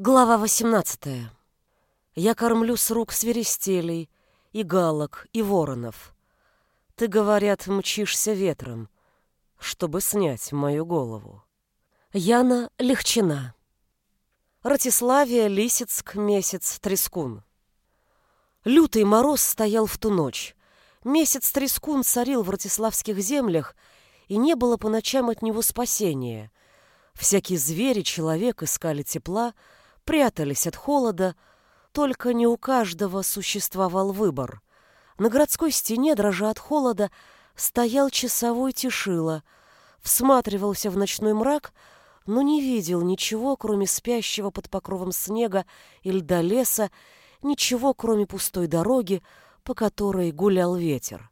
Глава 18. Я кормлю с рук свиристелей, и галок, и воронов. Ты, говорят, мчишься ветром, чтобы снять мою голову. Яна Легчина. Ратиславия, Лисицк, месяц, Трескун. Лютый мороз стоял в ту ночь. Месяц Трескун царил в ратиславских землях, и не было по ночам от него спасения. Всякие звери, человек искали тепла, прятались от холода, только не у каждого существовал выбор. На городской стене, дрожа от холода, стоял часовой тишила, всматривался в ночной мрак, но не видел ничего, кроме спящего под покровом снега и льда леса, ничего, кроме пустой дороги, по которой гулял ветер.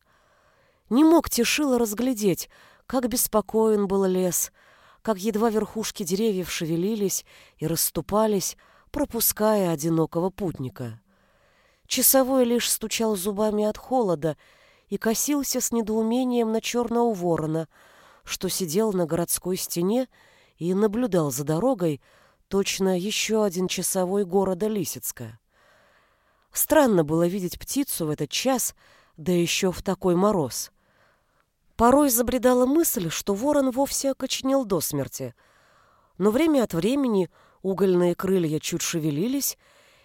Не мог Тишила разглядеть, как беспокоен был лес — как едва верхушки деревьев шевелились и расступались, пропуская одинокого путника. Часовой лишь стучал зубами от холода и косился с недоумением на черного ворона, что сидел на городской стене и наблюдал за дорогой, точно еще один часовой города Лисицка. Странно было видеть птицу в этот час, да еще в такой мороз. Порой забредала мысль, что ворон вовсе окоченел до смерти. Но время от времени угольные крылья чуть шевелились,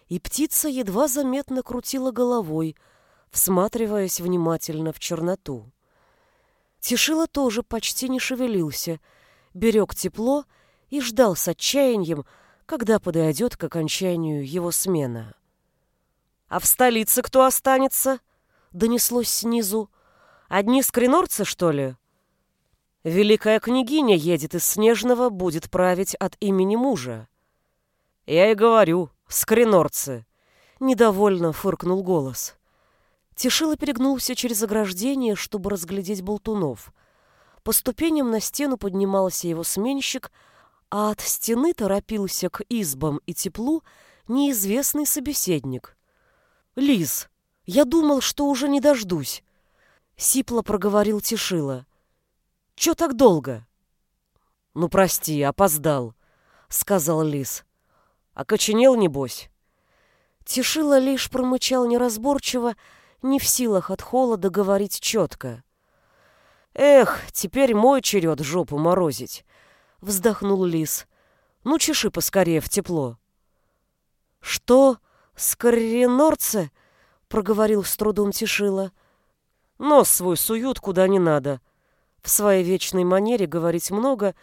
и птица едва заметно крутила головой, всматриваясь внимательно в черноту. Тишила тоже почти не шевелился, берег тепло и ждал с отчаянием, когда подойдет к окончанию его смена. «А в столице кто останется?» — донеслось снизу. Одни скринорцы, что ли? Великая княгиня едет из Снежного, будет править от имени мужа. Я и говорю, скринорцы. Недовольно фыркнул голос. Тишила перегнулся через ограждение, чтобы разглядеть болтунов. По ступеням на стену поднимался его сменщик, а от стены торопился к избам и теплу неизвестный собеседник. «Лиз, я думал, что уже не дождусь. Сипло проговорил Тишила. «Чё так долго?» «Ну, прости, опоздал», — сказал Лис. «Окоченел, небось?» Тишила лишь промычал неразборчиво, не в силах от холода говорить четко. «Эх, теперь мой черед жопу морозить», — вздохнул Лис. «Ну, чеши поскорее в тепло». «Что? Скоренорце?» — проговорил с трудом Тишила. Нос свой суют куда не надо. В своей вечной манере говорить много,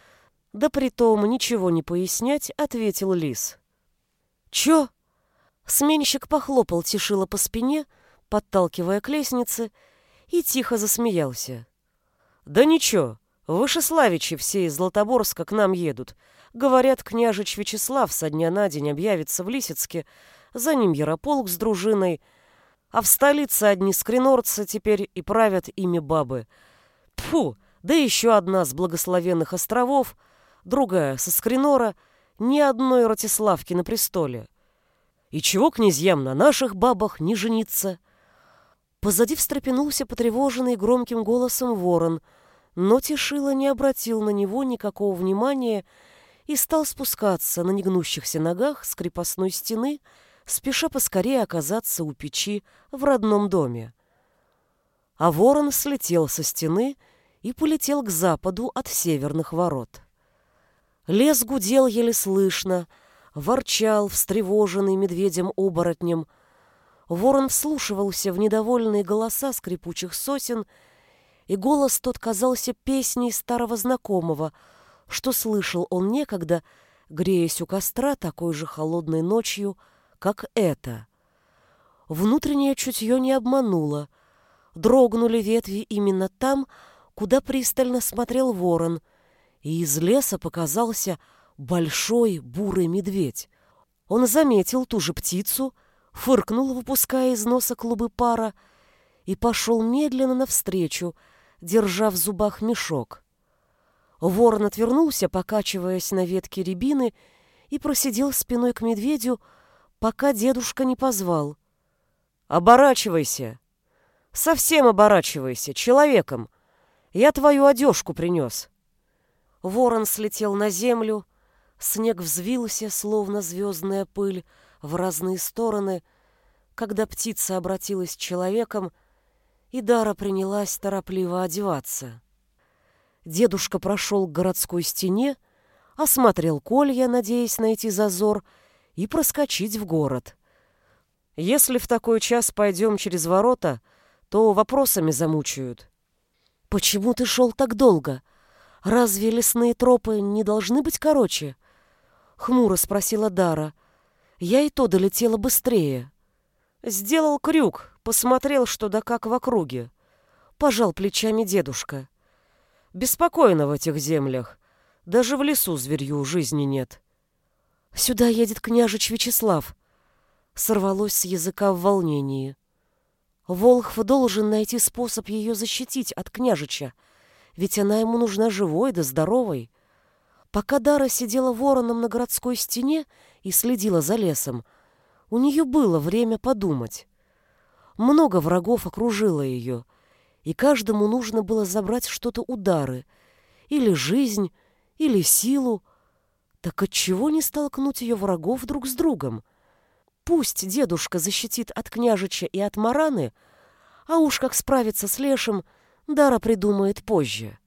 да притом ничего не пояснять, ответил Лис. «Чё?» Сменщик похлопал Тишила по спине, подталкивая к лестнице, и тихо засмеялся. «Да ничего, Вышеславичи все из Златоборска к нам едут. Говорят, княжич Вячеслав со дня на день объявится в Лисицке, за ним Ярополк с дружиной — а в столице одни скринорцы теперь и правят ими бабы. Тфу, да еще одна с благословенных островов, другая со скринора, ни одной Ратиславки на престоле. И чего князьям на наших бабах не жениться? Позади встрепенулся потревоженный громким голосом ворон, но Тишила не обратил на него никакого внимания и стал спускаться на негнущихся ногах с крепостной стены, спеша поскорее оказаться у печи в родном доме. А ворон слетел со стены и полетел к западу от северных ворот. Лес гудел еле слышно, ворчал, встревоженный медведем-оборотнем. Ворон вслушивался в недовольные голоса скрипучих сосен, и голос тот казался песней старого знакомого, что слышал он некогда, греясь у костра такой же холодной ночью, как это. Внутреннее чутье не обмануло. Дрогнули ветви именно там, куда пристально смотрел ворон, и из леса показался большой бурый медведь. Он заметил ту же птицу, фыркнул, выпуская из носа клубы пара, и пошел медленно навстречу, держа в зубах мешок. Ворон отвернулся, покачиваясь на ветке рябины, и просидел спиной к медведю, пока дедушка не позвал. «Оборачивайся! Совсем оборачивайся, человеком! Я твою одежку принес!» Ворон слетел на землю, Снег взвился, словно звездная пыль, в разные стороны, когда птица обратилась человеком, и Дара принялась торопливо одеваться. Дедушка прошел к городской стене, осмотрел колья, надеясь найти зазор, и проскочить в город. Если в такой час пойдем через ворота, то вопросами замучают. «Почему ты шел так долго? Разве лесные тропы не должны быть короче?» Хмуро спросила Дара. Я и то долетела быстрее. Сделал крюк, посмотрел, что да как в округе. Пожал плечами дедушка. Беспокойно в этих землях. Даже в лесу зверью жизни нет. Сюда едет княжич Вячеслав. Сорвалось с языка в волнении. Волхв должен найти способ ее защитить от княжича, ведь она ему нужна живой да здоровой. Пока Дара сидела вороном на городской стене и следила за лесом, у нее было время подумать. Много врагов окружило ее, и каждому нужно было забрать что-то удары, или жизнь, или силу. Так отчего не столкнуть ее врагов друг с другом? Пусть дедушка защитит от княжича и от Мараны, а уж как справиться с Лешем, Дара придумает позже.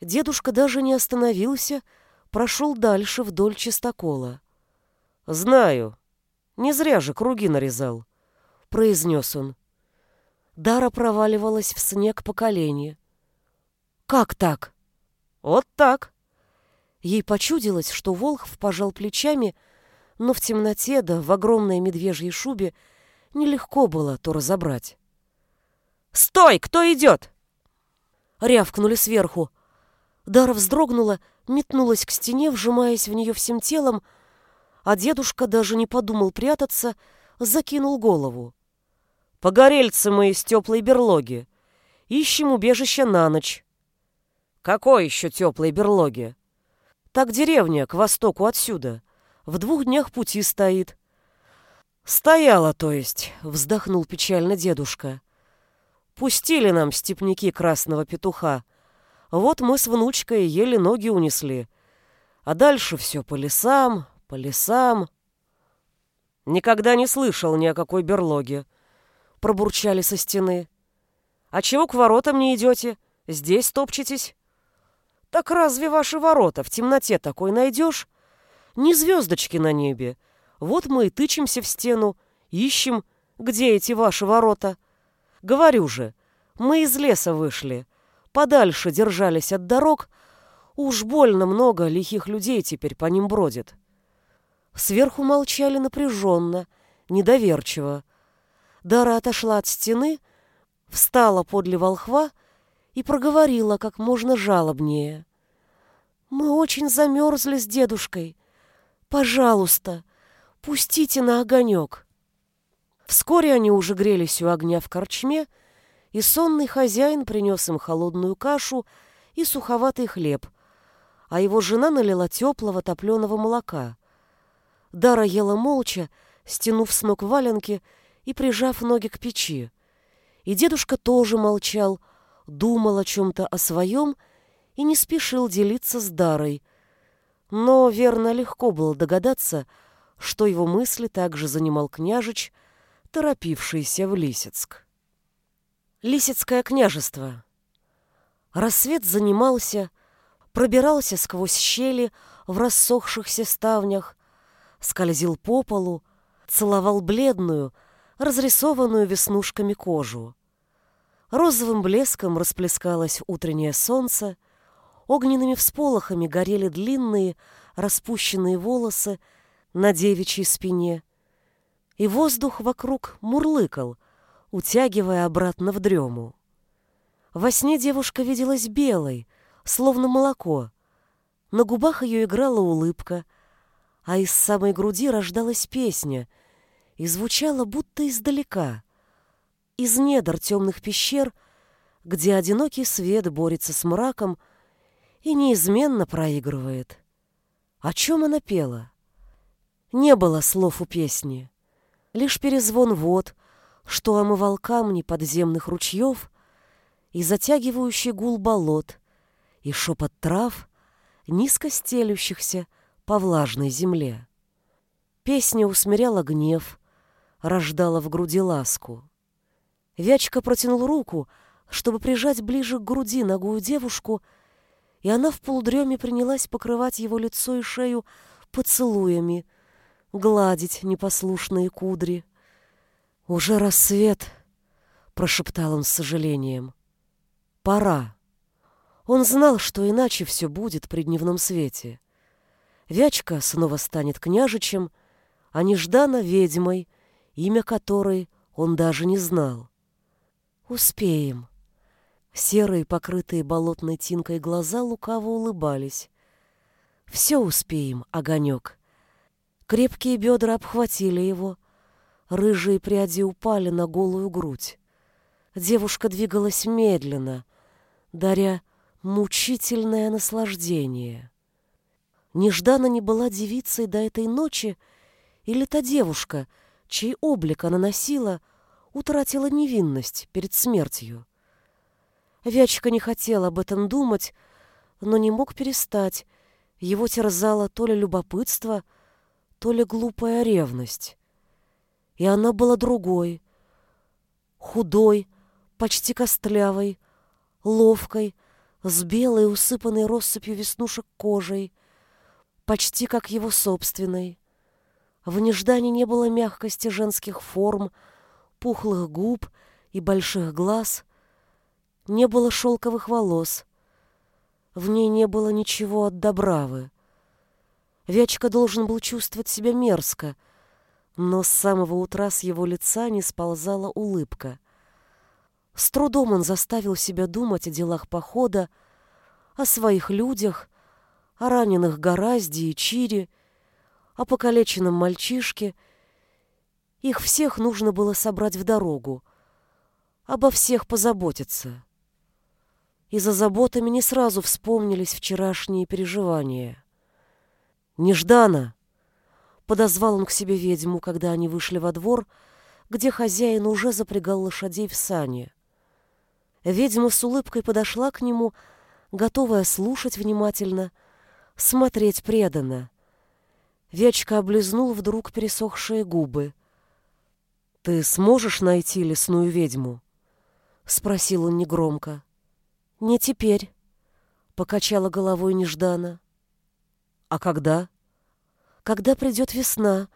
Дедушка даже не остановился, прошел дальше вдоль чистокола. «Знаю. Не зря же круги нарезал», — произнес он. Дара проваливалась в снег по колени. «Как так?» «Вот так». Ей почудилось, что Волхв пожал плечами, но в темноте да в огромной медвежьей шубе нелегко было то разобрать. «Стой! Кто идет?» Рявкнули сверху. Дара вздрогнула, метнулась к стене, вжимаясь в нее всем телом, а дедушка даже не подумал прятаться, закинул голову. «Погорельцы мы из теплой берлоги. Ищем убежище на ночь». «Какой еще теплой берлоги?» «Так деревня, к востоку отсюда. В двух днях пути стоит». «Стояла, то есть», — вздохнул печально дедушка. «Пустили нам степняки красного петуха». Вот мы с внучкой еле ноги унесли. А дальше все по лесам, по лесам. Никогда не слышал ни о какой берлоге. Пробурчали со стены. А чего к воротам не идете? Здесь топчетесь? Так разве ваши ворота в темноте такой найдешь? Ни звездочки на небе. Вот мы и тычемся в стену, ищем, где эти ваши ворота. Говорю же, мы из леса вышли подальше держались от дорог, уж больно много лихих людей теперь по ним бродит. Сверху молчали напряженно, недоверчиво. Дара отошла от стены, встала подле волхва и проговорила как можно жалобнее. «Мы очень замерзли с дедушкой. Пожалуйста, пустите на огонек». Вскоре они уже грелись у огня в корчме, и сонный хозяин принес им холодную кашу и суховатый хлеб, а его жена налила теплого топленого молока. Дара ела молча, стянув с ног валенки и прижав ноги к печи. И дедушка тоже молчал, думал о чем-то о своем и не спешил делиться с Дарой. Но, верно, легко было догадаться, что его мысли также занимал княжич, торопившийся в Лисицк. Лисицкое княжество. Рассвет занимался, пробирался сквозь щели в рассохшихся ставнях, скользил по полу, целовал бледную, разрисованную веснушками кожу. Розовым блеском расплескалось утреннее солнце, огненными всполохами горели длинные, распущенные волосы на девичьей спине, и воздух вокруг мурлыкал, утягивая обратно в дрему. Во сне девушка виделась белой, словно молоко. На губах ее играла улыбка, а из самой груди рождалась песня и звучала будто издалека, из недр темных пещер, где одинокий свет борется с мраком и неизменно проигрывает. О чем она пела? Не было слов у песни, лишь перезвон вод — что омывал камни подземных ручьев и затягивающий гул болот, и шепот трав, низко стелющихся по влажной земле. Песня усмиряла гнев, рождала в груди ласку. Вячка протянул руку, чтобы прижать ближе к груди ногую девушку, и она в полудреме принялась покрывать его лицо и шею поцелуями, гладить непослушные кудри. «Уже рассвет», — прошептал он с сожалением. «Пора». Он знал, что иначе все будет при дневном свете. Вячка снова станет княжичем, а Неждана — ведьмой, имя которой он даже не знал. «Успеем». Серые, покрытые болотной тинкой глаза лукаво улыбались. «Все успеем, огонек». Крепкие бедра обхватили его, рыжие пряди упали на голую грудь. Девушка двигалась медленно, даря мучительное наслаждение. Нежданно не была девицей до этой ночи, или та девушка, чей облик она носила, утратила невинность перед смертью. Вячка не хотел об этом думать, но не мог перестать. Его терзало то ли любопытство, то глупая ревность. И она была другой, худой, почти костлявой, ловкой, с белой, усыпанной россыпью веснушек кожей, почти как его собственной. В неждании не было мягкости женских форм, пухлых губ и больших глаз, не было шелковых волос. В ней не было ничего от добравы. Вячка должен был чувствовать себя мерзко, но с самого утра с его лица не сползала улыбка. С трудом он заставил себя думать о делах похода, о своих людях, о раненых Горазде и Чире, о покалеченном мальчишке. Их всех нужно было собрать в дорогу, обо всех позаботиться. И за заботами не сразу вспомнились вчерашние переживания. «Неждана!» — подозвал он к себе ведьму, когда они вышли во двор, где хозяин уже запрягал лошадей в сани. Ведьма с улыбкой подошла к нему, готовая слушать внимательно, смотреть преданно. Вячка облизнул вдруг пересохшие губы. «Ты сможешь найти лесную ведьму?» — спросил он негромко. «Не теперь», — покачала головой нежданно. «А когда?» «Когда придет весна,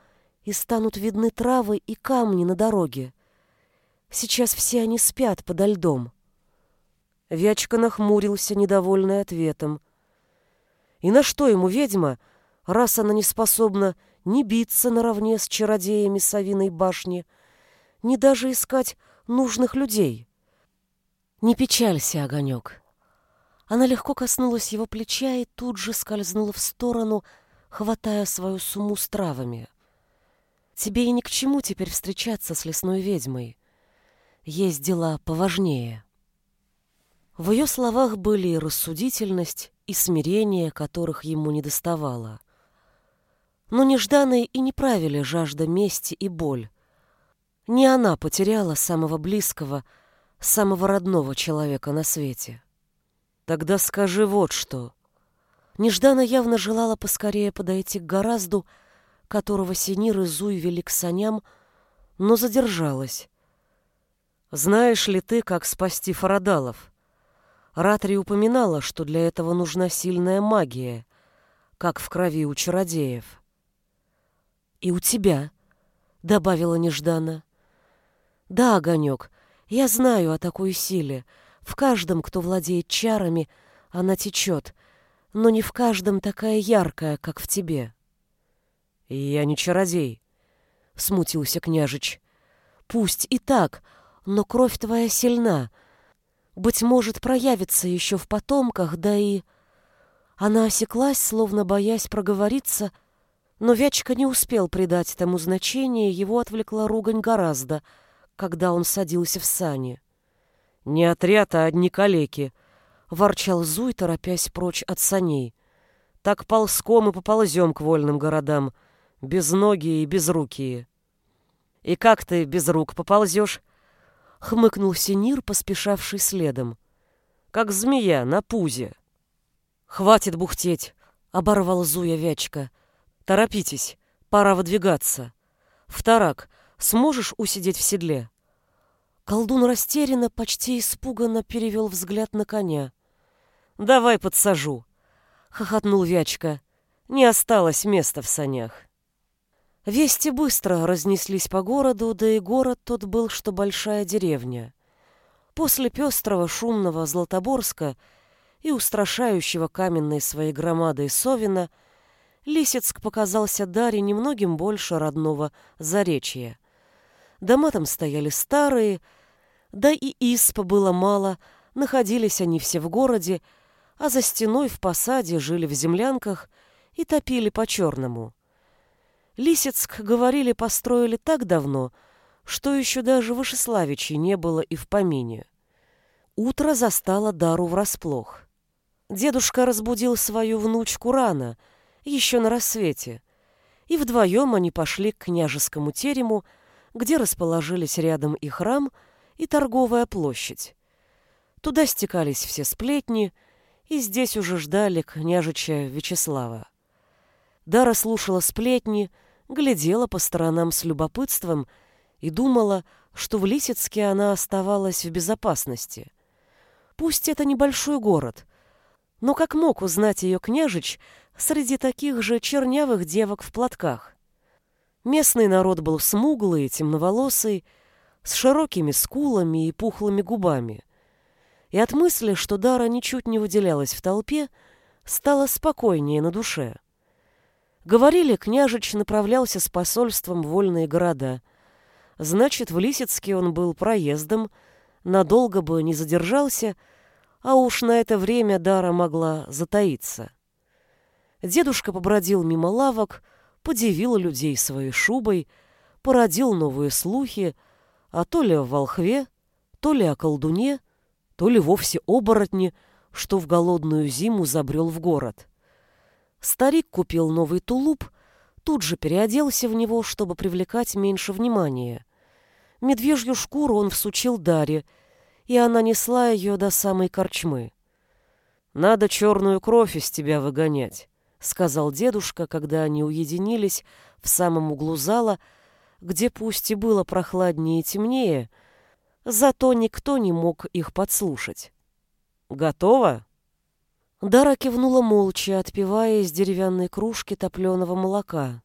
и станут видны травы и камни на дороге. Сейчас все они спят подо льдом». Вячка нахмурился, недовольный ответом. И на что ему ведьма, раз она не способна ни биться наравне с чародеями Савиной башни, ни даже искать нужных людей? Не печалься, огонек. Она легко коснулась его плеча и тут же скользнула в сторону, хватая свою сумму с травами. Тебе и ни к чему теперь встречаться с лесной ведьмой. Есть дела поважнее. В ее словах были и рассудительность, и смирение, которых ему не доставало. Но нежданные и не правили жажда мести и боль. Не она потеряла самого близкого, самого родного человека на свете. Тогда скажи вот что. Неждана явно желала поскорее подойти к гораздо, которого Синир и Зуй вели к саням, но задержалась. Знаешь ли ты, как спасти Фарадалов? Ратри упоминала, что для этого нужна сильная магия, как в крови у чародеев. «И у тебя», — добавила нежданно. «Да, Огонек, я знаю о такой силе. В каждом, кто владеет чарами, она течет, но не в каждом такая яркая, как в тебе». «Я не чародей», — смутился княжич. «Пусть и так, но кровь твоя сильна, быть может, проявится еще в потомках, да и... Она осеклась, словно боясь проговориться, но Вячка не успел придать тому значение, его отвлекла ругань гораздо, когда он садился в сани. «Не отряд, а одни калеки», — ворчал Зуй, торопясь прочь от саней. «Так ползком и поползем к вольным городам, без ноги и безрукие». «И как ты без рук поползешь?» — хмыкнул Синир, поспешавший следом. «Как змея на пузе». «Хватит бухтеть!» — оборвал Зуя Вячка. Торопитесь, пора выдвигаться. Вторак, сможешь усидеть в седле?» Колдун растерянно, почти испуганно перевел взгляд на коня. «Давай подсажу», — хохотнул Вячка. «Не осталось места в санях». Вести быстро разнеслись по городу, да и город тот был, что большая деревня. После пестрого шумного Златоборска и устрашающего каменной своей громадой Совина Лисицк показался Даре немногим больше родного Заречья. Дома там стояли старые, да и испа было мало, находились они все в городе, а за стеной в посаде жили в землянках и топили по-черному. Лисицк, говорили, построили так давно, что еще даже Вышеславичей не было и в помине. Утро застало Дару врасплох. Дедушка разбудил свою внучку рано, еще на рассвете, и вдвоем они пошли к княжескому терему, где расположились рядом и храм, и торговая площадь. Туда стекались все сплетни, и здесь уже ждали княжича Вячеслава. Дара слушала сплетни, глядела по сторонам с любопытством и думала, что в Лисицке она оставалась в безопасности. Пусть это небольшой город, но как мог узнать ее княжич среди таких же чернявых девок в платках? Местный народ был смуглый, темноволосый, с широкими скулами и пухлыми губами. И от мысли, что Дара ничуть не выделялась в толпе, стало спокойнее на душе. Говорили, княжич направлялся с посольством в вольные города. Значит, в Лисицке он был проездом, надолго бы не задержался, а уж на это время Дара могла затаиться. Дедушка побродил мимо лавок, подивил людей своей шубой, породил новые слухи, а то ли о волхве, то ли о колдуне, то ли вовсе оборотне, что в голодную зиму забрел в город. Старик купил новый тулуп, тут же переоделся в него, чтобы привлекать меньше внимания. Медвежью шкуру он всучил Даре, и она несла ее до самой корчмы. «Надо черную кровь из тебя выгонять», — сказал дедушка, когда они уединились в самом углу зала, где пусть и было прохладнее и темнее, зато никто не мог их подслушать. «Готово?» Дара кивнула молча, отпивая из деревянной кружки топленого молока.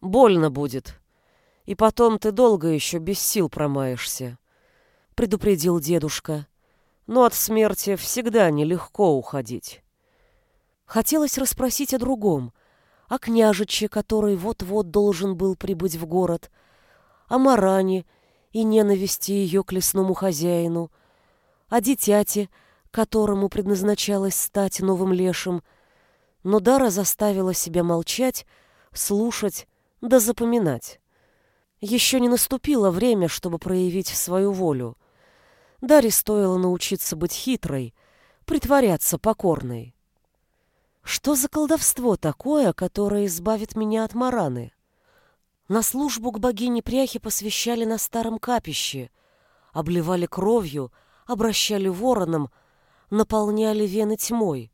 «Больно будет. И потом ты долго еще без сил промаешься», — предупредил дедушка. «Но от смерти всегда нелегко уходить». Хотелось расспросить о другом, о княжиче, который вот-вот должен был прибыть в город, о Маране и ненависти ее к лесному хозяину, о дитяте, которому предназначалось стать новым лешим, но Дара заставила себя молчать, слушать да запоминать. Еще не наступило время, чтобы проявить свою волю. Даре стоило научиться быть хитрой, притворяться покорной. Что за колдовство такое, которое избавит меня от Мараны? На службу к богине Пряхи посвящали на старом капище, обливали кровью, обращали вороном, наполняли вены тьмой.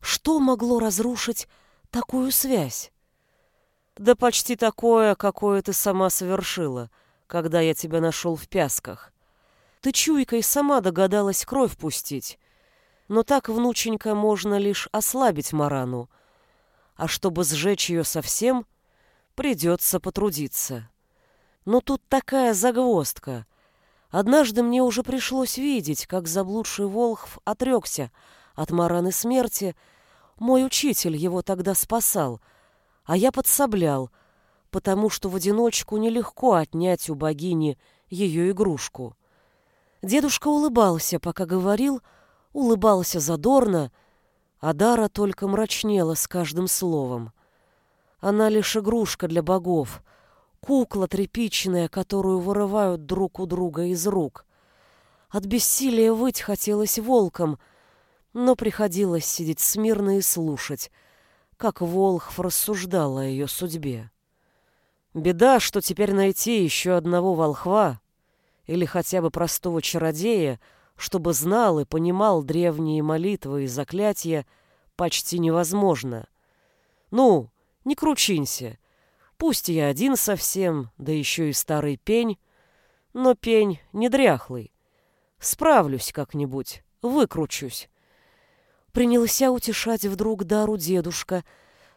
Что могло разрушить такую связь? Да почти такое, какое ты сама совершила, когда я тебя нашел в пясках. Ты чуйкой сама догадалась кровь пустить. Но так, внученька, можно лишь ослабить Марану. А чтобы сжечь ее совсем, придется потрудиться. Но тут такая загвоздка. Однажды мне уже пришлось видеть, как заблудший Волхв отрекся от Мараны смерти. Мой учитель его тогда спасал, а я подсоблял, потому что в одиночку нелегко отнять у богини ее игрушку. Дедушка улыбался, пока говорил, улыбался задорно, а Дара только мрачнела с каждым словом. Она лишь игрушка для богов — кукла тряпичная, которую вырывают друг у друга из рук. От бессилия выть хотелось волком, но приходилось сидеть смирно и слушать, как Волхв рассуждал о ее судьбе. Беда, что теперь найти еще одного волхва или хотя бы простого чародея, чтобы знал и понимал древние молитвы и заклятия, почти невозможно. Ну, Не кручинься. Пусть я один совсем, да еще и старый пень, но пень не дряхлый. Справлюсь как-нибудь, выкручусь. Принялся утешать вдруг Дару дедушка,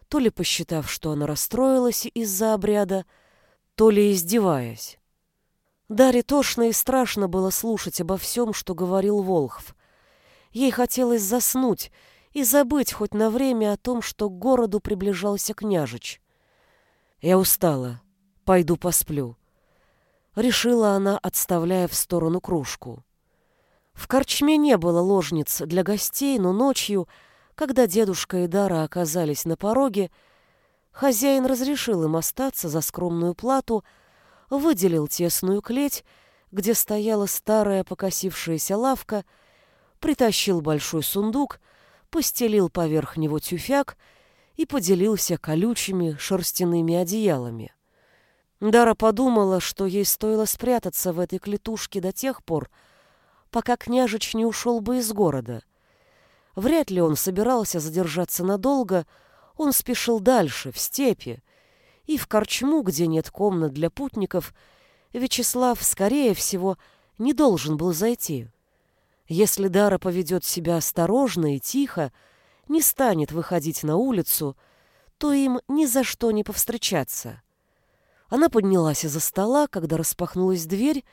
то ли посчитав, что она расстроилась из-за обряда, то ли издеваясь. Даре тошно и страшно было слушать обо всем, что говорил Волхв. Ей хотелось заснуть и забыть хоть на время о том, что к городу приближался княжич. «Я устала. Пойду посплю», — решила она, отставляя в сторону кружку. В корчме не было ложниц для гостей, но ночью, когда дедушка и Дара оказались на пороге, хозяин разрешил им остаться за скромную плату, выделил тесную клеть, где стояла старая покосившаяся лавка, притащил большой сундук, постелил поверх него тюфяк и поделился колючими шерстяными одеялами. Дара подумала, что ей стоило спрятаться в этой клетушке до тех пор, пока княжич не ушел бы из города. Вряд ли он собирался задержаться надолго, он спешил дальше, в степи, и в корчму, где нет комнат для путников, Вячеслав, скорее всего, не должен был зайти. Если Дара поведет себя осторожно и тихо, не станет выходить на улицу, то им ни за что не повстречаться. Она поднялась из-за стола, когда распахнулась дверь,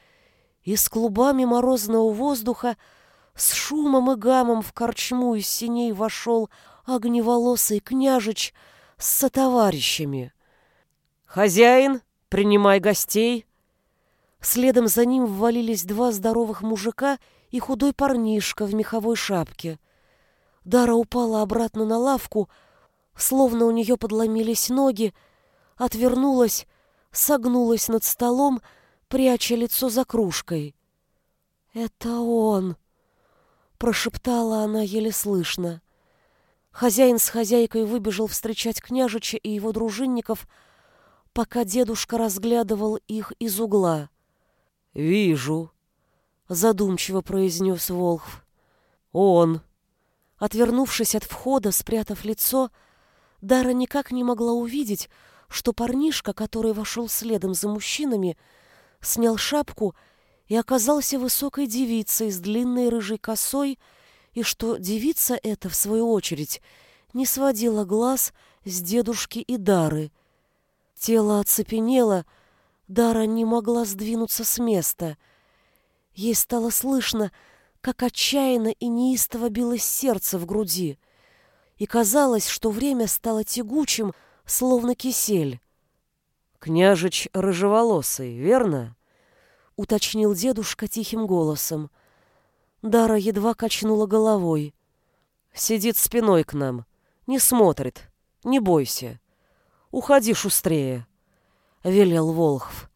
и с клубами морозного воздуха с шумом и гамом в корчму из синей вошел огневолосый княжич с сотоварищами. «Хозяин, принимай гостей!» Следом за ним ввалились два здоровых мужика и худой парнишка в меховой шапке. Дара упала обратно на лавку, словно у нее подломились ноги, отвернулась, согнулась над столом, пряча лицо за кружкой. «Это он!» — прошептала она еле слышно. Хозяин с хозяйкой выбежал встречать княжича и его дружинников, пока дедушка разглядывал их из угла. «Вижу», — задумчиво произнес Волхв. «Он». Отвернувшись от входа, спрятав лицо, Дара никак не могла увидеть, что парнишка, который вошел следом за мужчинами, — снял шапку и оказался высокой девицей с длинной рыжей косой, и что девица эта, в свою очередь, не сводила глаз с дедушки и Дары. Тело оцепенело, Дара не могла сдвинуться с места. Ей стало слышно, как отчаянно и неистово билось сердце в груди, и казалось, что время стало тягучим, словно кисель. «Княжич рыжеволосый, верно?» — уточнил дедушка тихим голосом. Дара едва качнула головой. «Сидит спиной к нам, не смотрит, не бойся. Уходи шустрее», — велел Волхв.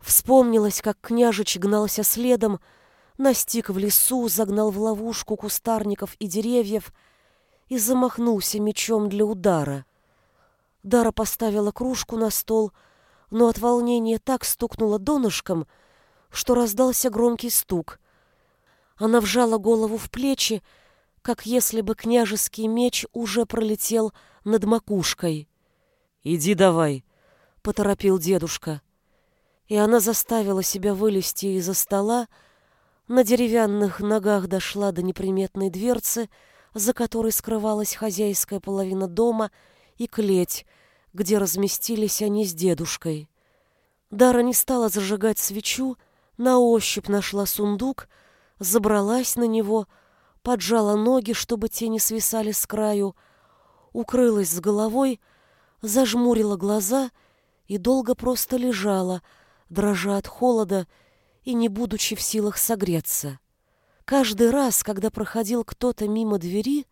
Вспомнилось, как княжич гнался следом, настиг в лесу, загнал в ловушку кустарников и деревьев и замахнулся мечом для удара — Дара поставила кружку на стол, но от волнения так стукнула донышком, что раздался громкий стук. Она вжала голову в плечи, как если бы княжеский меч уже пролетел над макушкой. «Иди давай», — поторопил дедушка. И она заставила себя вылезти из-за стола, на деревянных ногах дошла до неприметной дверцы, за которой скрывалась хозяйская половина дома — и клеть, где разместились они с дедушкой. Дара не стала зажигать свечу, на ощупь нашла сундук, забралась на него, поджала ноги, чтобы те не свисали с краю, укрылась с головой, зажмурила глаза и долго просто лежала, дрожа от холода и не будучи в силах согреться. Каждый раз, когда проходил кто-то мимо двери,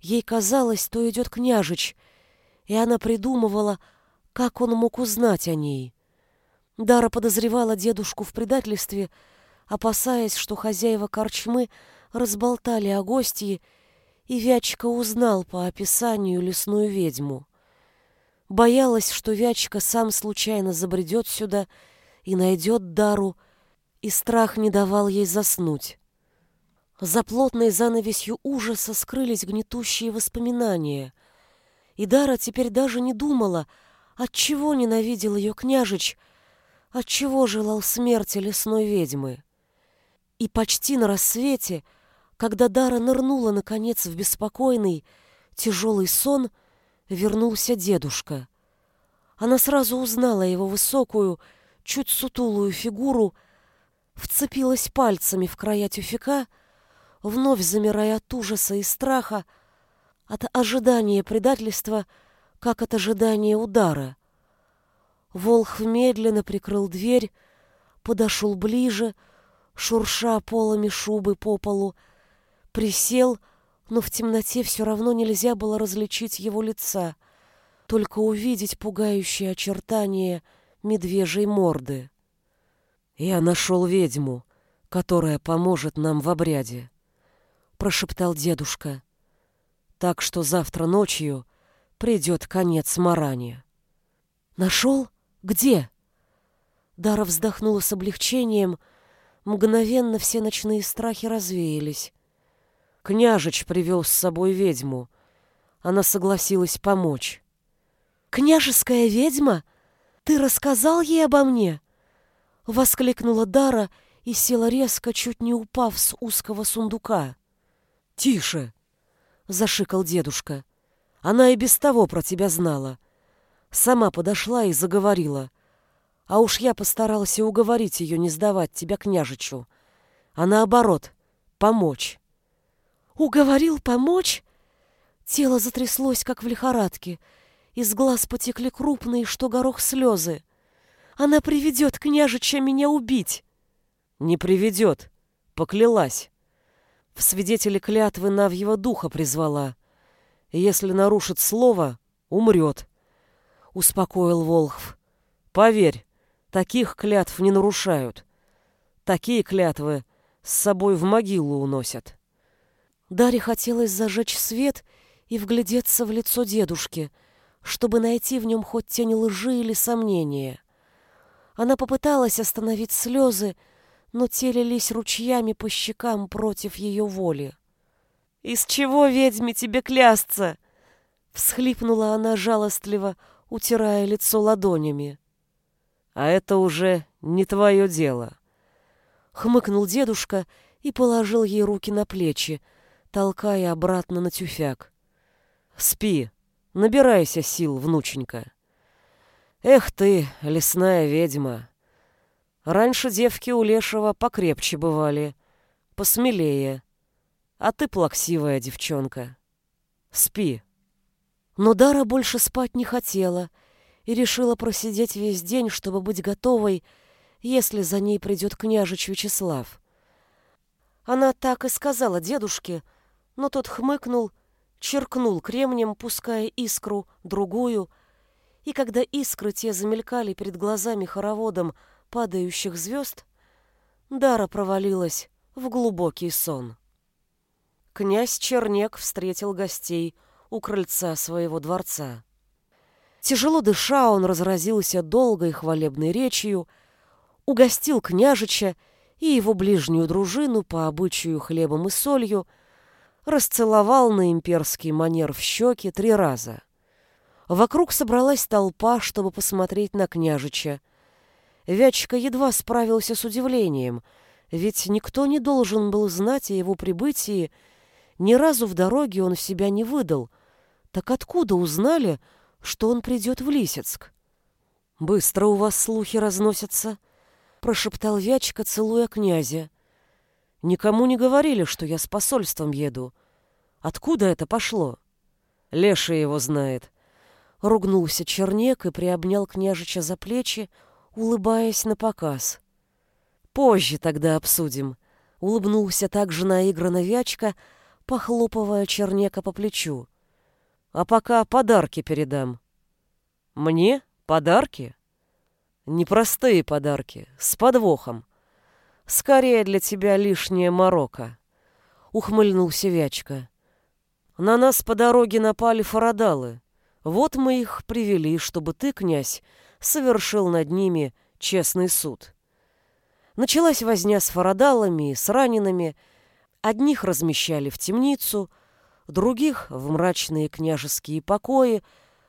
ей казалось, то идет княжич — и она придумывала, как он мог узнать о ней. Дара подозревала дедушку в предательстве, опасаясь, что хозяева корчмы разболтали о гостье, и Вячка узнал по описанию лесную ведьму. Боялась, что Вячка сам случайно забредет сюда и найдет Дару, и страх не давал ей заснуть. За плотной занавесью ужаса скрылись гнетущие воспоминания — И Дара теперь даже не думала, отчего ненавидел ее княжич, отчего желал смерти лесной ведьмы. И почти на рассвете, когда Дара нырнула, наконец, в беспокойный, тяжелый сон, вернулся дедушка. Она сразу узнала его высокую, чуть сутулую фигуру, вцепилась пальцами в края тюфяка, вновь замирая от ужаса и страха, от ожидания предательства, как от ожидания удара. Волх медленно прикрыл дверь, подошел ближе, шурша полами шубы по полу, присел, но в темноте все равно нельзя было различить его лица, только увидеть пугающие очертания медвежьей морды. «Я нашел ведьму, которая поможет нам в обряде», — прошептал дедушка. «Так что завтра ночью придет конец Маране». «Нашел? Где?» Дара вздохнула с облегчением. Мгновенно все ночные страхи развеялись. Княжич привел с собой ведьму. Она согласилась помочь. «Княжеская ведьма? Ты рассказал ей обо мне?» Воскликнула Дара и села резко, чуть не упав с узкого сундука. «Тише!» — зашикал дедушка. «Она и без того про тебя знала. Сама подошла и заговорила. А уж я постарался уговорить ее не сдавать тебя княжичу, а наоборот, помочь». «Уговорил помочь?» Тело затряслось, как в лихорадке. Из глаз потекли крупные, что горох слезы. Она приведет княжича меня убить. Не приведет, поклялась. В свидетели клятвы Навьего духа призвала. Если нарушит слово, умрет. Успокоил Волхв. Поверь, таких клятв не нарушают. Такие клятвы с собой в могилу уносят. Даре хотелось зажечь свет и вглядеться в лицо дедушки, чтобы найти в нем хоть тень лжи или сомнения. Она попыталась остановить слезы, но те лились ручьями по щекам против ее воли. «Из чего ведьме тебе клясться?» — всхлипнула она жалостливо, утирая лицо ладонями. «А это уже не твое дело», — хмыкнул дедушка и положил ей руки на плечи, толкая обратно на тюфяк. «Спи, набирайся сил, внученька». Эх ты, лесная ведьма. Раньше девки у Лешего покрепче бывали, посмелее. А ты плаксивая девчонка. Спи. Но Дара больше спать не хотела и решила просидеть весь день, чтобы быть готовой, если за ней придет княжич Вячеслав. Она так и сказала дедушке, но тот хмыкнул, черкнул кремнем, пуская искру, другую — и когда искры те замелькали перед глазами хороводом падающих звезд, Дара провалилась в глубокий сон. Князь Чернек встретил гостей у крыльца своего дворца. Тяжело дыша, он разразился долгой хвалебной речью, угостил княжича и его ближнюю дружину по обычаю хлебом и солью, расцеловал на имперский манер в щеки три раза. Вокруг собралась толпа, чтобы посмотреть на княжича. Вячка едва справился с удивлением, ведь никто не должен был знать о его прибытии, ни разу в дороге он себя не выдал. Так откуда узнали, что он придет в Лисицк? «Быстро у вас слухи разносятся», — прошептал Вячка, целуя князя. «Никому не говорили, что я с посольством еду. Откуда это пошло?» «Леша его знает», Ругнулся Чернек и приобнял княжича за плечи, улыбаясь на показ. «Позже тогда обсудим», — улыбнулся также наигранно Вячка, похлопывая Чернека по плечу. «А пока подарки передам». «Мне? Подарки?» «Непростые подарки, с подвохом. Скорее для тебя лишняя морока», — ухмыльнулся Вячка. «На нас по дороге напали фарадалы. Вот мы их привели, чтобы ты, князь, совершил над ними честный суд. Началась возня с фарадалами и с ранеными. Одних размещали в темницу, других — в мрачные княжеские покои,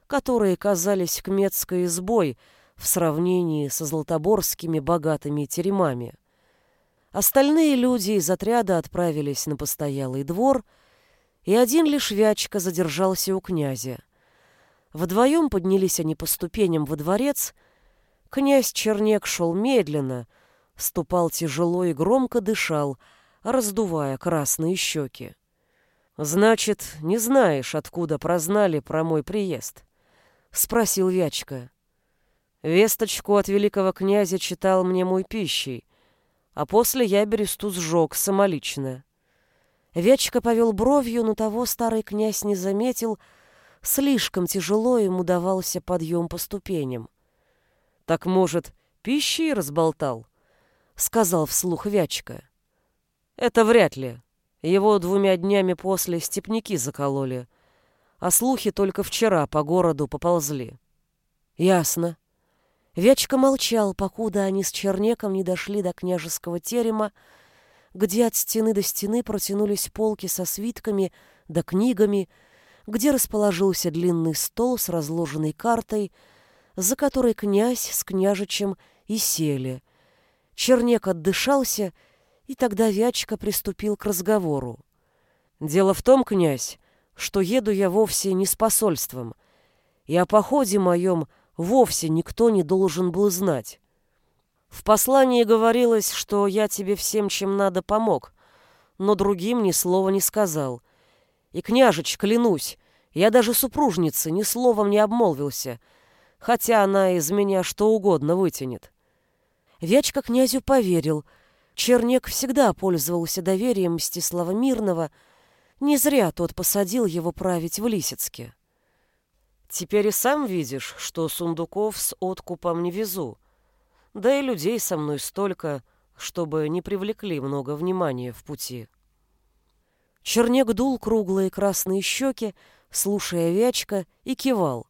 которые казались кметской избой в сравнении со златоборскими богатыми теремами. Остальные люди из отряда отправились на постоялый двор, и один лишь Вячка задержался у князя. Вдвоем поднялись они по ступеням во дворец. Князь Чернек шел медленно, ступал тяжело и громко дышал, раздувая красные щеки. «Значит, не знаешь, откуда прознали про мой приезд?» — спросил Вячка. «Весточку от великого князя читал мне мой пищей, а после я бересту сжег самолично». Вячка повел бровью, но того старый князь не заметил, слишком тяжело ему давался подъем по ступеням. «Так, может, пищей разболтал?» — сказал вслух Вячка. «Это вряд ли», его двумя днями после степняки закололи, а слухи только вчера по городу поползли. Ясно. Вячка молчал, покуда они с Чернеком не дошли до княжеского терема, где от стены до стены протянулись полки со свитками да книгами, где расположился длинный стол с разложенной картой, за которой князь с княжичем и сели. Чернек отдышался и тогда Вячка приступил к разговору. «Дело в том, князь, что еду я вовсе не с посольством, и о походе моем вовсе никто не должен был знать. В послании говорилось, что я тебе всем, чем надо, помог, но другим ни слова не сказал. И, княжич, клянусь, я даже супружнице ни словом не обмолвился, хотя она из меня что угодно вытянет». Вячка князю поверил — Чернек всегда пользовался доверием Мстислава Мирного, не зря тот посадил его править в Лисицке. Теперь и сам видишь, что сундуков с откупом не везу, да и людей со мной столько, чтобы не привлекли много внимания в пути. Чернек дул круглые красные щеки, слушая Вячка, и кивал.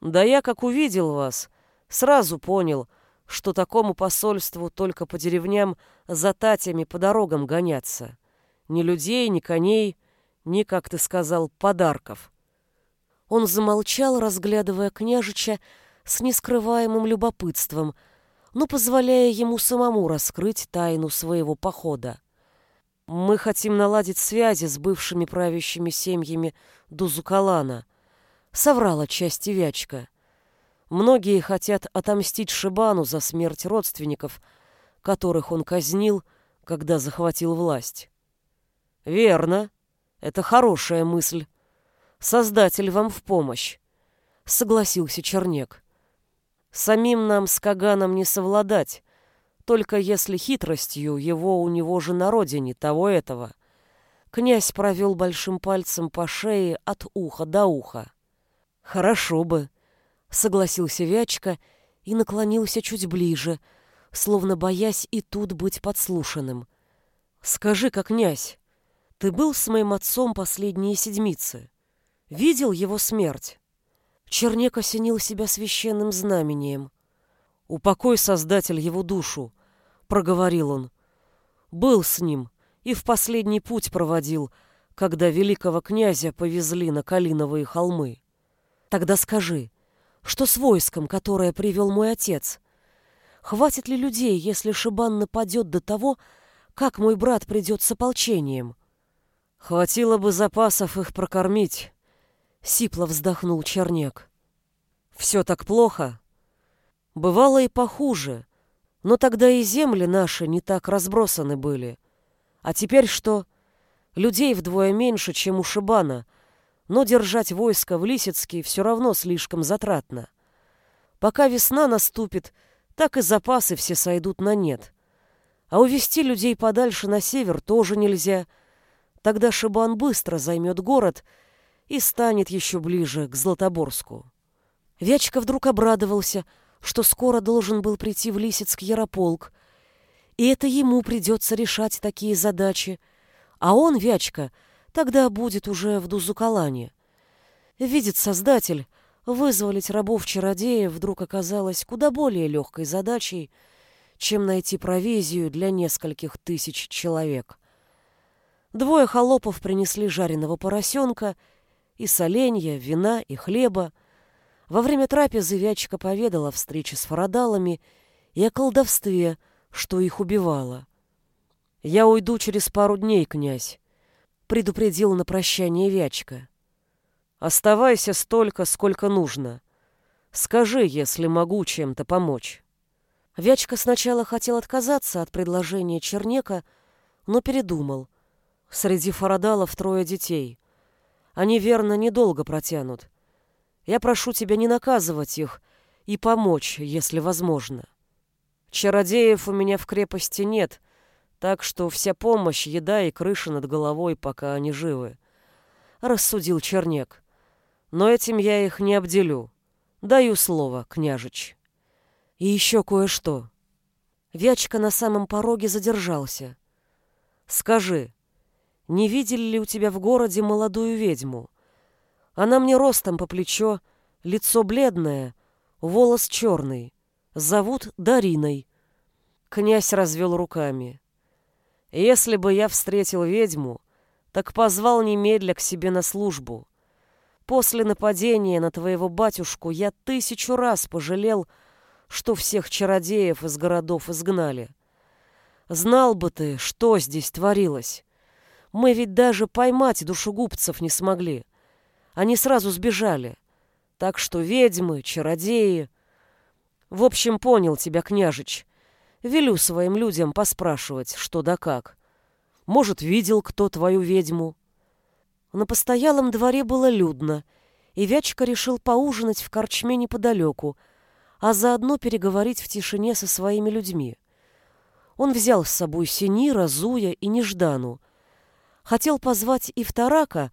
«Да я, как увидел вас, сразу понял — что такому посольству только по деревням за татями по дорогам гоняться. Ни людей, ни коней, ни, как ты сказал, подарков. Он замолчал, разглядывая княжича с нескрываемым любопытством, но позволяя ему самому раскрыть тайну своего похода. «Мы хотим наладить связи с бывшими правящими семьями Дузукалана», — соврала часть Вячка. Многие хотят отомстить Шибану за смерть родственников, которых он казнил, когда захватил власть. Верно. Это хорошая мысль. Создатель вам в помощь, согласился Чернек. Самим нам с Каганом не совладать, только если хитростью его у него же на родине того этого. Князь провел большим пальцем по шее от уха до уха. Хорошо бы, согласился Вячка и наклонился чуть ближе, словно боясь и тут быть подслушанным. «Скажи, как князь, ты был с моим отцом последние седмицы? Видел его смерть?» Чернек осенил себя священным знамением. «Упокой, Создатель, его душу!» — проговорил он. «Был с ним и в последний путь проводил, когда великого князя повезли на Калиновые холмы. Тогда скажи, что с войском, которое привел мой отец? Хватит ли людей, если Шибан нападет до того, как мой брат придет с ополчением? Хватило бы запасов их прокормить, — сипло вздохнул Чернек. Все так плохо. Бывало и похуже, но тогда и земли наши не так разбросаны были. А теперь что? Людей вдвое меньше, чем у Шибана — но держать войско в Лисицке все равно слишком затратно. Пока весна наступит, так и запасы все сойдут на нет. А увести людей подальше на север тоже нельзя. Тогда Шибан быстро займет город и станет еще ближе к Златоборску. Вячка вдруг обрадовался, что скоро должен был прийти в Лисицк Ярополк, и это ему придется решать такие задачи. А он, Вячка, — Тогда будет уже в Дузукалане. Видит Создатель, вызволить рабов-чародеев вдруг оказалось куда более легкой задачей, чем найти провизию для нескольких тысяч человек. Двое холопов принесли жареного поросенка и соленья, вина и хлеба. Во время трапезы Вячка поведала о встрече с фарадалами и о колдовстве, что их убивало. «Я уйду через пару дней, князь», — предупредил на прощание Вячка. «Оставайся столько, сколько нужно. Скажи, если могу чем-то помочь». Вячка сначала хотел отказаться от предложения Чернека, но передумал. Среди фарадалов трое детей. Они, верно, недолго протянут. Я прошу тебя не наказывать их и помочь, если возможно. Чародеев у меня в крепости нет, так что вся помощь, еда и крыша над головой, пока они живы. Рассудил Чернек. Но этим я их не обделю. Даю слово, княжич. И еще кое-что. Вячка на самом пороге задержался. Скажи, не видели ли у тебя в городе молодую ведьму? Она мне ростом по плечо, лицо бледное, волос черный. Зовут Дариной. Князь развел руками. Если бы я встретил ведьму, так позвал немедля к себе на службу. После нападения на твоего батюшку я тысячу раз пожалел, что всех чародеев из городов изгнали. Знал бы ты, что здесь творилось. Мы ведь даже поймать душегубцев не смогли. Они сразу сбежали. Так что ведьмы, чародеи... В общем, понял тебя, княжич. Велю своим людям поспрашивать, что да как. Может, видел кто твою ведьму. На постоялом дворе было людно, и Вячка решил поужинать в корчме неподалеку, а заодно переговорить в тишине со своими людьми. Он взял с собой Синира, Зуя и Неждану. Хотел позвать и Вторака,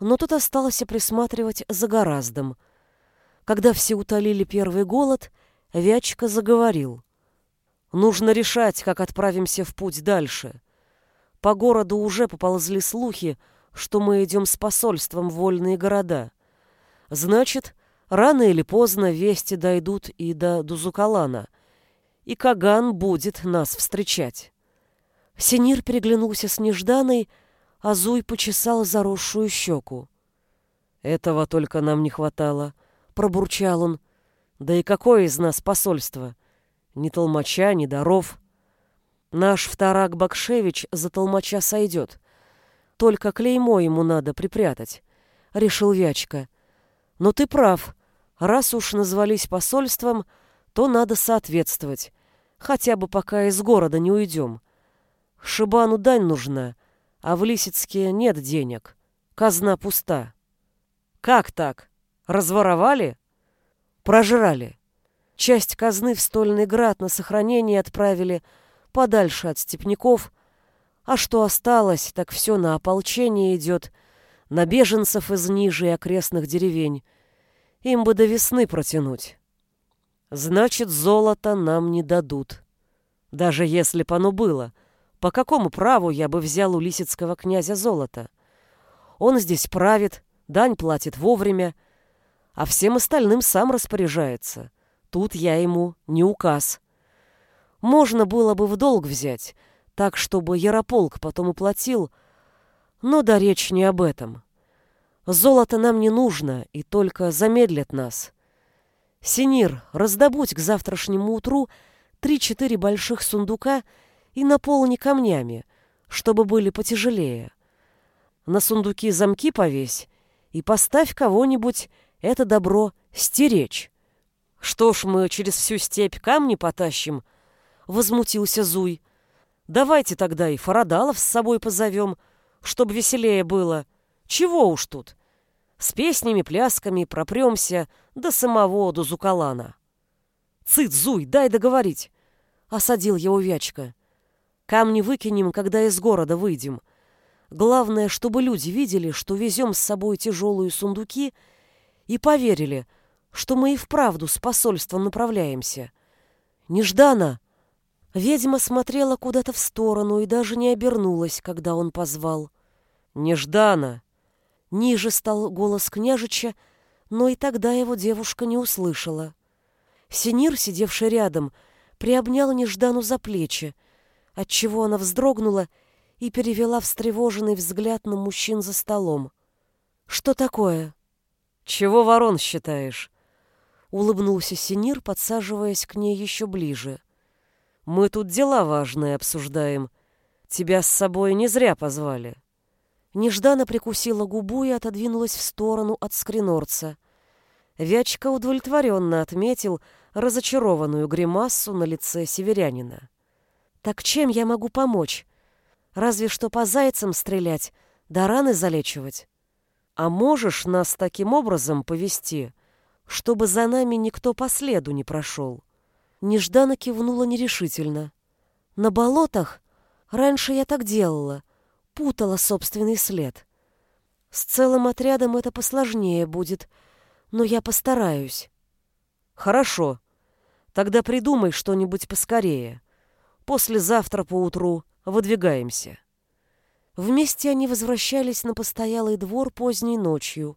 но тот остался присматривать за гораздом. Когда все утолили первый голод, Вячка заговорил. «Нужно решать, как отправимся в путь дальше. По городу уже поползли слухи, что мы идем с посольством в вольные города. Значит, Рано или поздно вести дойдут и до Дузукалана, и Каган будет нас встречать. Синир переглянулся с Нежданой, а Зуй почесал заросшую щеку. «Этого только нам не хватало», — пробурчал он. «Да и какое из нас посольство? Ни толмача, ни даров. Наш вторак Бакшевич за толмача сойдет. Только клеймо ему надо припрятать», — решил Вячка. Но ты прав. Раз уж назвались посольством, то надо соответствовать. Хотя бы пока из города не уйдем. Шибану дань нужна, а в Лисицке нет денег. Казна пуста. Как так? Разворовали? Прожрали. Часть казны в Стольный град на сохранение отправили подальше от степняков, а что осталось, так все на ополчение идет — на беженцев из ниже и окрестных деревень. Им бы до весны протянуть. Значит, золото нам не дадут. Даже если бы оно было, по какому праву я бы взял у лисицкого князя золото? Он здесь правит, дань платит вовремя, а всем остальным сам распоряжается. Тут я ему не указ. Можно было бы в долг взять, так, чтобы Ярополк потом уплатил, но да речь не об этом. Золото нам не нужно и только замедлит нас. Синир, раздобудь к завтрашнему утру три-четыре больших сундука и наполни камнями, чтобы были потяжелее. На сундуки замки повесь и поставь кого-нибудь это добро стеречь. Что ж мы через всю степь камни потащим? Возмутился Зуй. Давайте тогда и фарадалов с собой позовем — чтобы веселее было. Чего уж тут. С песнями, плясками пропремся до самого до Зукалана. Цыц, Зуй, дай договорить. Осадил его Вячка. Камни выкинем, когда из города выйдем. Главное, чтобы люди видели, что везем с собой тяжелые сундуки и поверили, что мы и вправду с посольством направляемся. Неждано! Ведьма смотрела куда-то в сторону и даже не обернулась, когда он позвал. «Неждано!» Ниже стал голос княжича, но и тогда его девушка не услышала. Синир, сидевший рядом, приобнял Неждану за плечи, отчего она вздрогнула и перевела встревоженный взгляд на мужчин за столом. «Что такое?» «Чего ворон считаешь?» Улыбнулся Синир, подсаживаясь к ней еще ближе. «Мы тут дела важные обсуждаем. Тебя с собой не зря позвали». Нежданно прикусила губу и отодвинулась в сторону от скринорца. Вячка удовлетворенно отметил разочарованную гримасу на лице северянина. «Так чем я могу помочь? Разве что по зайцам стрелять, да раны залечивать. А можешь нас таким образом повести, чтобы за нами никто по следу не прошел?» Нежданно кивнула нерешительно. «На болотах раньше я так делала» путала собственный след. С целым отрядом это посложнее будет, но я постараюсь. Хорошо. Тогда придумай что-нибудь поскорее. Послезавтра поутру выдвигаемся. Вместе они возвращались на постоялый двор поздней ночью.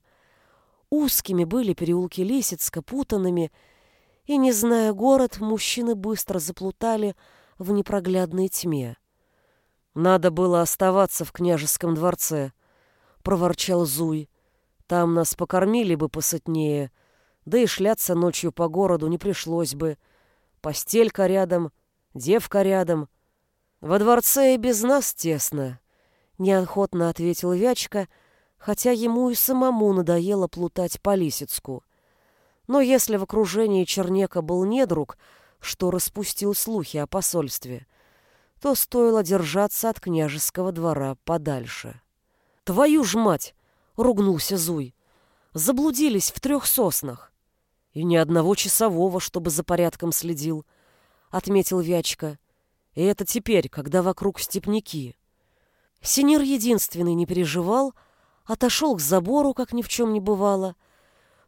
Узкими были переулки Лисицка, путанными, и, не зная город, мужчины быстро заплутали в непроглядной тьме. Надо было оставаться в княжеском дворце, проворчал Зуй. Там нас покормили бы посытнее, да и шляться ночью по городу не пришлось бы. Постелька рядом, девка рядом. Во дворце и без нас тесно, неохотно ответил Вячка, хотя ему и самому надоело плутать по Лисицку. Но если в окружении Чернека был недруг, что распустил слухи о посольстве, то стоило держаться от княжеского двора подальше. «Твою ж мать!» — ругнулся Зуй. «Заблудились в трех соснах. И ни одного часового, чтобы за порядком следил», — отметил Вячка. «И это теперь, когда вокруг степняки». Синир единственный не переживал, отошел к забору, как ни в чем не бывало,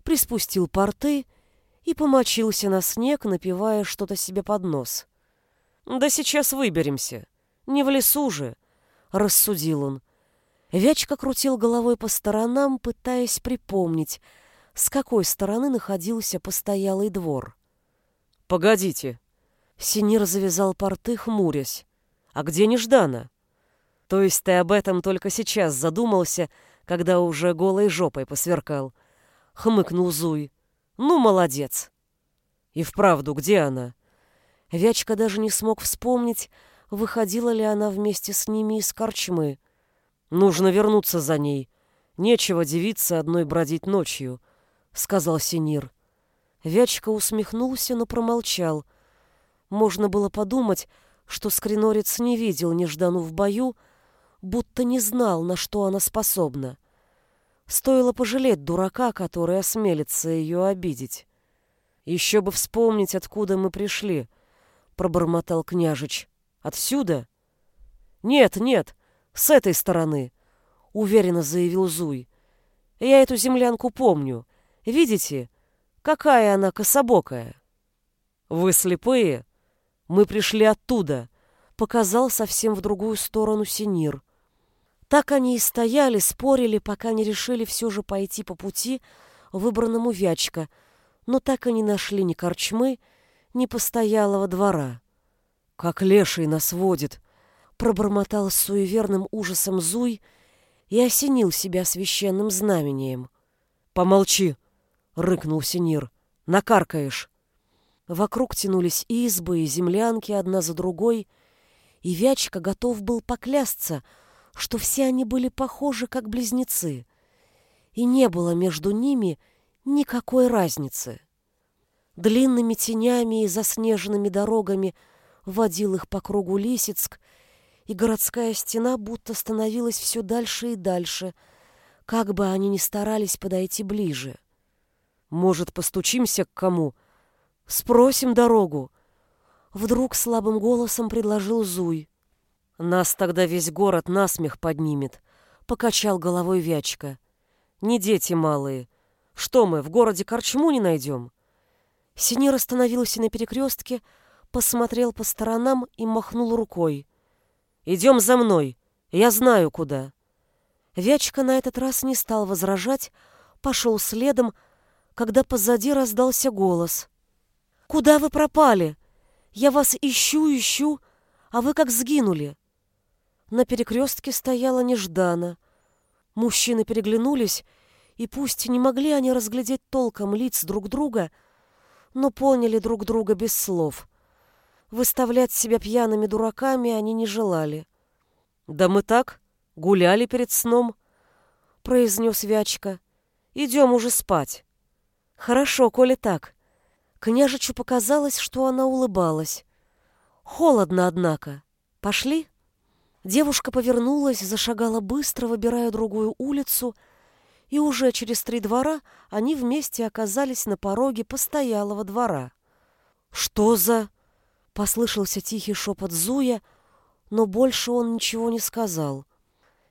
приспустил порты и помочился на снег, напивая что-то себе под нос. «Да сейчас выберемся. Не в лесу же», — рассудил он. Вячка крутил головой по сторонам, пытаясь припомнить, с какой стороны находился постоялый двор. «Погодите». Синир завязал порты, хмурясь. «А где Неждана?» «То есть ты об этом только сейчас задумался, когда уже голой жопой посверкал?» Хмыкнул Зуй. «Ну, молодец!» «И вправду, где она?» Вячка даже не смог вспомнить, выходила ли она вместе с ними из корчмы. «Нужно вернуться за ней. Нечего девиться одной бродить ночью», — сказал Синир. Вячка усмехнулся, но промолчал. Можно было подумать, что скринорец не видел Неждану в бою, будто не знал, на что она способна. Стоило пожалеть дурака, который осмелится ее обидеть. Еще бы вспомнить, откуда мы пришли — пробормотал княжич. Отсюда? Нет, нет, с этой стороны, уверенно заявил Зуй. Я эту землянку помню. Видите, какая она кособокая. Вы слепые? Мы пришли оттуда, показал совсем в другую сторону Синир. Так они и стояли, спорили, пока не решили все же пойти по пути, выбранному Вячка, но так и не нашли ни корчмы, непостоялого двора. «Как леший нас водит!» — пробормотал с суеверным ужасом Зуй и осенил себя священным знамением. «Помолчи!» — рыкнул Синир. «Накаркаешь!» Вокруг тянулись избы и землянки одна за другой, и Вячка готов был поклясться, что все они были похожи как близнецы, и не было между ними никакой разницы. Длинными тенями и заснеженными дорогами водил их по кругу Лисицк, и городская стена будто становилась все дальше и дальше, как бы они ни старались подойти ближе. «Может, постучимся к кому? Спросим дорогу?» Вдруг слабым голосом предложил Зуй. «Нас тогда весь город насмех поднимет», — покачал головой Вячка. «Не дети малые. Что мы, в городе корчму не найдем?» Синир остановился на перекрестке, посмотрел по сторонам и махнул рукой. «Идем за мной, я знаю, куда». Вячка на этот раз не стал возражать, пошел следом, когда позади раздался голос. «Куда вы пропали? Я вас ищу, ищу, а вы как сгинули». На перекрестке стояла Неждана. Мужчины переглянулись, и пусть не могли они разглядеть толком лиц друг друга, но поняли друг друга без слов. Выставлять себя пьяными дураками они не желали. «Да мы так, гуляли перед сном», — произнес Вячка. «Идем уже спать». «Хорошо, коли так». Княжичу показалось, что она улыбалась. «Холодно, однако. Пошли?» Девушка повернулась, зашагала быстро, выбирая другую улицу, и уже через три двора они вместе оказались на пороге постоялого двора. «Что за...» — послышался тихий шепот Зуя, но больше он ничего не сказал.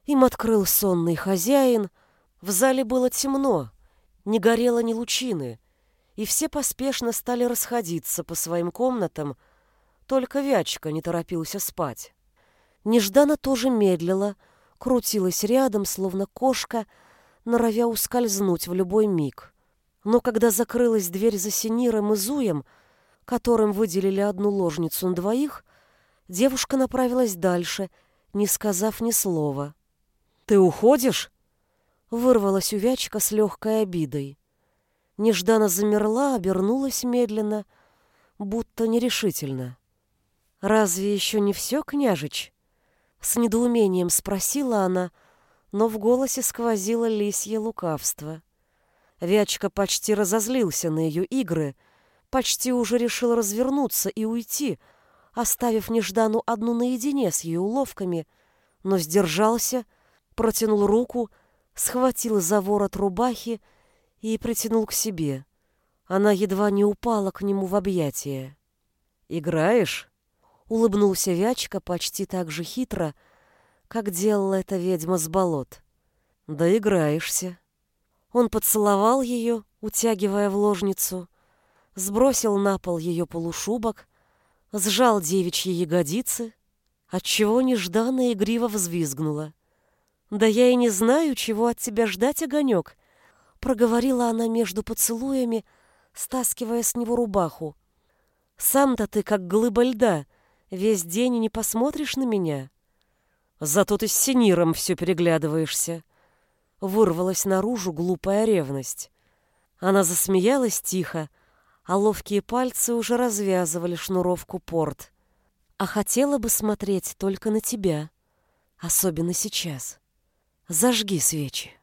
Им открыл сонный хозяин. В зале было темно, не горело ни лучины, и все поспешно стали расходиться по своим комнатам, только Вячка не торопился спать. Неждана тоже медлила, крутилась рядом, словно кошка, норовя ускользнуть в любой миг. Но когда закрылась дверь за Синиром и Зуем, которым выделили одну ложницу на двоих, девушка направилась дальше, не сказав ни слова. «Ты уходишь?» Вырвалась у Вячка с легкой обидой. Неждана замерла, обернулась медленно, будто нерешительно. «Разве еще не все, княжич?» С недоумением спросила она, но в голосе сквозило лисье лукавство. Вячка почти разозлился на ее игры, почти уже решил развернуться и уйти, оставив Неждану одну наедине с ее уловками, но сдержался — протянул руку, схватил за ворот рубахи и притянул к себе. Она едва не упала к нему в объятия. «Играешь?» — улыбнулся Вячка почти так же хитро, как делала эта ведьма с болот. «Да играешься». Он поцеловал ее, утягивая в ложницу, сбросил на пол ее полушубок, сжал девичьи ягодицы, отчего нежданно игриво взвизгнула. «Да я и не знаю, чего от тебя ждать, огонек», — проговорила она между поцелуями, стаскивая с него рубаху. «Сам-то ты как глыба льда, весь день и не посмотришь на меня. Зато ты с Синиром все переглядываешься». Вырвалась наружу глупая ревность. Она засмеялась тихо, а ловкие пальцы уже развязывали шнуровку порт. А хотела бы смотреть только на тебя, особенно сейчас. Зажги свечи.